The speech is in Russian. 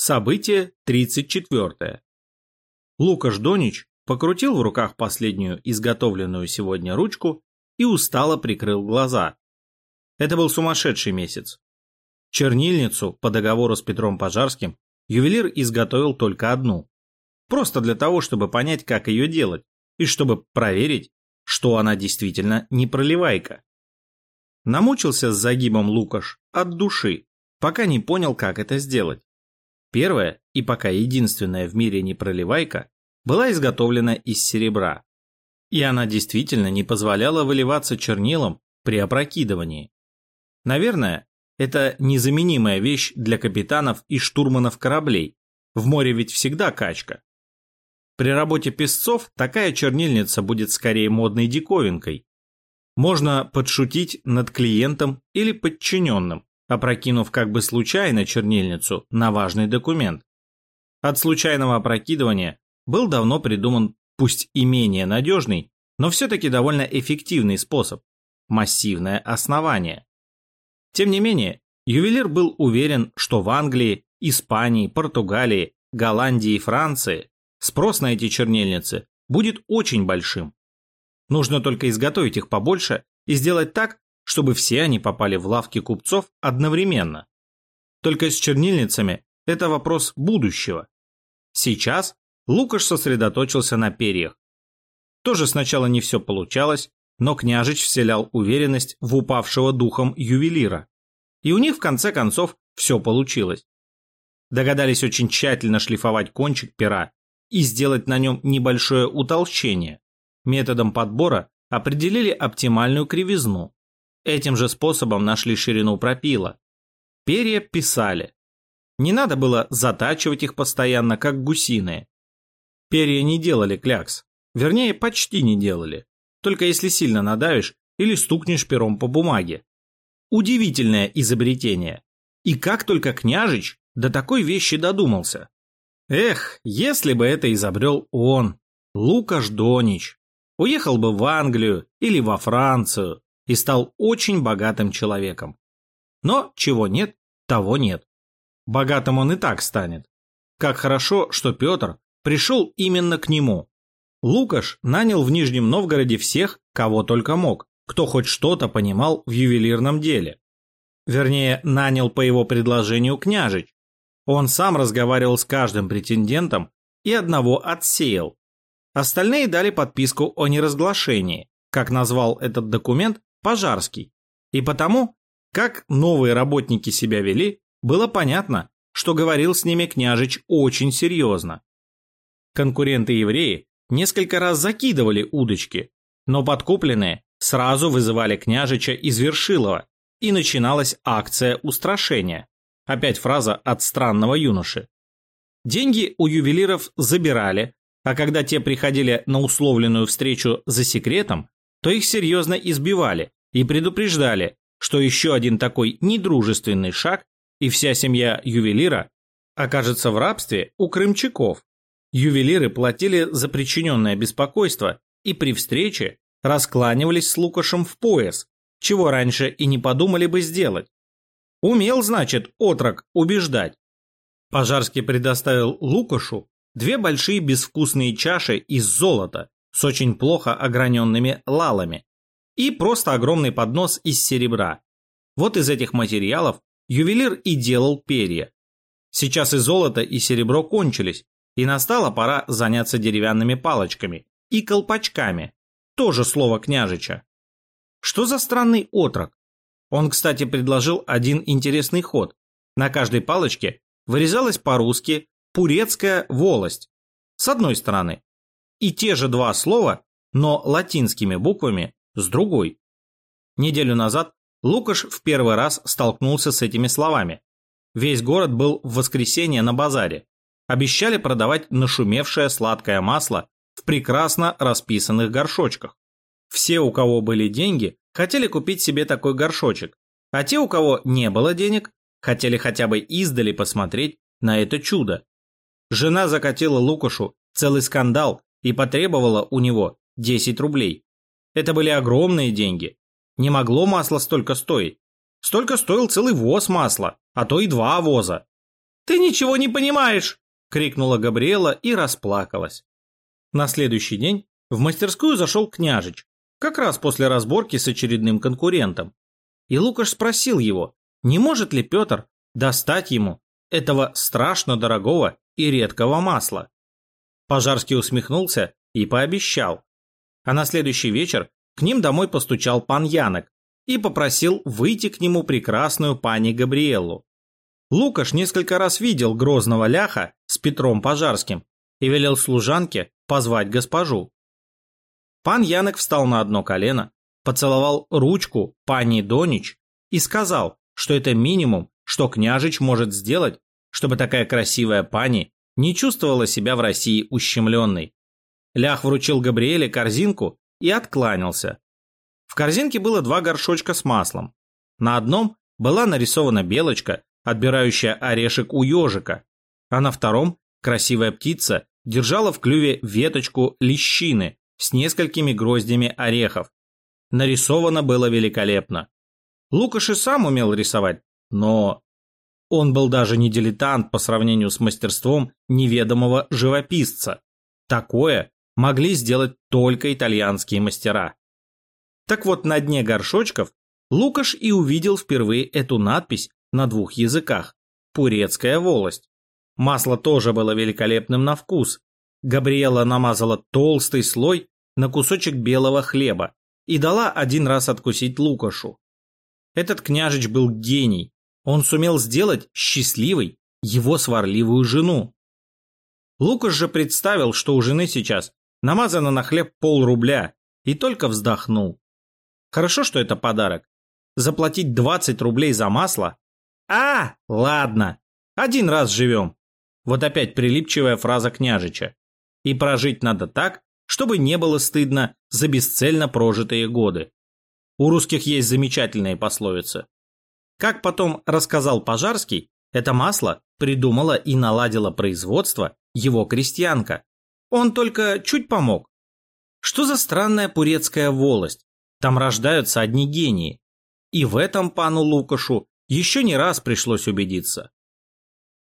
Событие 34. Лукаш Донич покрутил в руках последнюю изготовленную сегодня ручку и устало прикрыл глаза. Это был сумасшедший месяц. Чернильницу по договору с Петром Пожарским ювелир изготовил только одну. Просто для того, чтобы понять, как ее делать, и чтобы проверить, что она действительно не проливайка. Намучился с загибом Лукаш от души, пока не понял, как это сделать. Первая и пока единственная в мире непроливайка была изготовлена из серебра. И она действительно не позволяла выливаться чернилам при опрокидывании. Наверное, это незаменимая вещь для капитанов и штурманов кораблей. В море ведь всегда качка. При работе песцов такая чернильница будет скорее модной диковинкой. Можно подшутить над клиентом или подчиненным, опрокинув как бы случайно чернильницу на важный документ. От случайного опрокидывания был давно придуман пусть и менее надежный, но все-таки довольно эффективный способ – массивное основание. Тем не менее, ювелир был уверен, что в Англии, Испании, Португалии, Голландии и Франции спрос на эти чернильницы будет очень большим. Нужно только изготовить их побольше и сделать так, чтобы все они попали в лавки купцов одновременно. Только с чернильницами это вопрос будущего. Сейчас Лукаш сосредоточился на перьях. Тоже сначала не все получалось, но княжич вселял уверенность в упавшего духом ювелира. И у них в конце концов все получилось. Догадались очень тщательно шлифовать кончик пера и сделать на нем небольшое утолщение. Методом подбора определили оптимальную кривизну, Этим же способом нашли ширину пропила. Перья писали. Не надо было затачивать их постоянно, как гусиные. Перья не делали клякс. Вернее, почти не делали. Только если сильно надавишь или стукнешь пером по бумаге. Удивительное изобретение. И как только княжич до такой вещи додумался. Эх, если бы это изобрел он, Лукаш Донич. Уехал бы в Англию или во Францию, и стал очень богатым человеком. Но чего нет, того нет. Богатым он и так станет. Как хорошо, что Петр пришел именно к нему. Лукаш нанял в Нижнем Новгороде всех, кого только мог, кто хоть что-то понимал в ювелирном деле. Вернее, нанял по его предложению княжич. Он сам разговаривал с каждым претендентом и одного отсеял. Остальные дали подписку о неразглашении, как назвал этот документ Пожарский. И потому, как новые работники себя вели, было понятно, что говорил с ними княжич очень серьезно. Конкуренты-евреи несколько раз закидывали удочки, но подкупленные сразу вызывали княжича из Вершилова, и начиналась акция устрашения. Опять фраза от странного юноши. Деньги у ювелиров забирали, а когда те приходили на условленную встречу за секретом, то их серьезно избивали и предупреждали, что еще один такой недружественный шаг, и вся семья ювелира окажется в рабстве у крымчаков. Ювелиры платили за причиненное беспокойство и при встрече раскланивались с Лукашем в пояс, чего раньше и не подумали бы сделать. Умел, значит, отрок убеждать. Пожарский предоставил Лукашу две большие безвкусные чаши из золота, с очень плохо ограненными лалами и просто огромный поднос из серебра. Вот из этих материалов ювелир и делал перья. Сейчас и золото, и серебро кончились, и настала пора заняться деревянными палочками и колпачками, тоже слово княжича. Что за странный отрок? Он, кстати, предложил один интересный ход. На каждой палочке вырезалась по-русски «пурецкая волость» с одной стороны, и те же два слова, но латинскими буквами с другой. Неделю назад Лукаш в первый раз столкнулся с этими словами. Весь город был в воскресенье на базаре. Обещали продавать нашумевшее сладкое масло в прекрасно расписанных горшочках. Все, у кого были деньги, хотели купить себе такой горшочек, а те, у кого не было денег, хотели хотя бы издали посмотреть на это чудо. Жена закатила Лукашу целый скандал и потребовала у него 10 рублей. Это были огромные деньги. Не могло масло столько стоить. Столько стоил целый воз масла, а то и два воза. Ты ничего не понимаешь!» — крикнула Габриэла и расплакалась. На следующий день в мастерскую зашел княжич, как раз после разборки с очередным конкурентом. И Лукаш спросил его, не может ли Петр достать ему этого страшно дорогого и редкого масла. Пожарский усмехнулся и пообещал. А на следующий вечер к ним домой постучал пан Янок и попросил выйти к нему прекрасную пани Габриэлу. Лукаш несколько раз видел грозного ляха с Петром Пожарским и велел служанке позвать госпожу. Пан Янок встал на одно колено, поцеловал ручку пани Донич и сказал, что это минимум, что княжич может сделать, чтобы такая красивая пани не чувствовала себя в России ущемленной. Лях вручил Габриэле корзинку и откланялся. В корзинке было два горшочка с маслом. На одном была нарисована белочка, отбирающая орешек у ежика, а на втором красивая птица держала в клюве веточку лещины с несколькими гроздями орехов. Нарисовано было великолепно. Лукаш и сам умел рисовать, но он был даже не дилетант по сравнению с мастерством неведомого живописца. Такое могли сделать только итальянские мастера. Так вот, на дне горшочков Лукаш и увидел впервые эту надпись на двух языках – «Пурецкая волость». Масло тоже было великолепным на вкус. Габриэла намазала толстый слой на кусочек белого хлеба и дала один раз откусить Лукашу. Этот княжич был гений. Он сумел сделать счастливой его сварливую жену. Лукаш же представил, что у жены сейчас намазано на хлеб пол рубля, и только вздохнул. Хорошо, что это подарок. Заплатить 20 рублей за масло? А, ладно, один раз живем. Вот опять прилипчивая фраза княжича. И прожить надо так, чтобы не было стыдно за бесцельно прожитые годы. У русских есть замечательные пословицы. Как потом рассказал Пожарский, это масло придумала и наладила производство его крестьянка. Он только чуть помог. Что за странная пурецкая волость? Там рождаются одни гении. И в этом пану Лукашу еще не раз пришлось убедиться.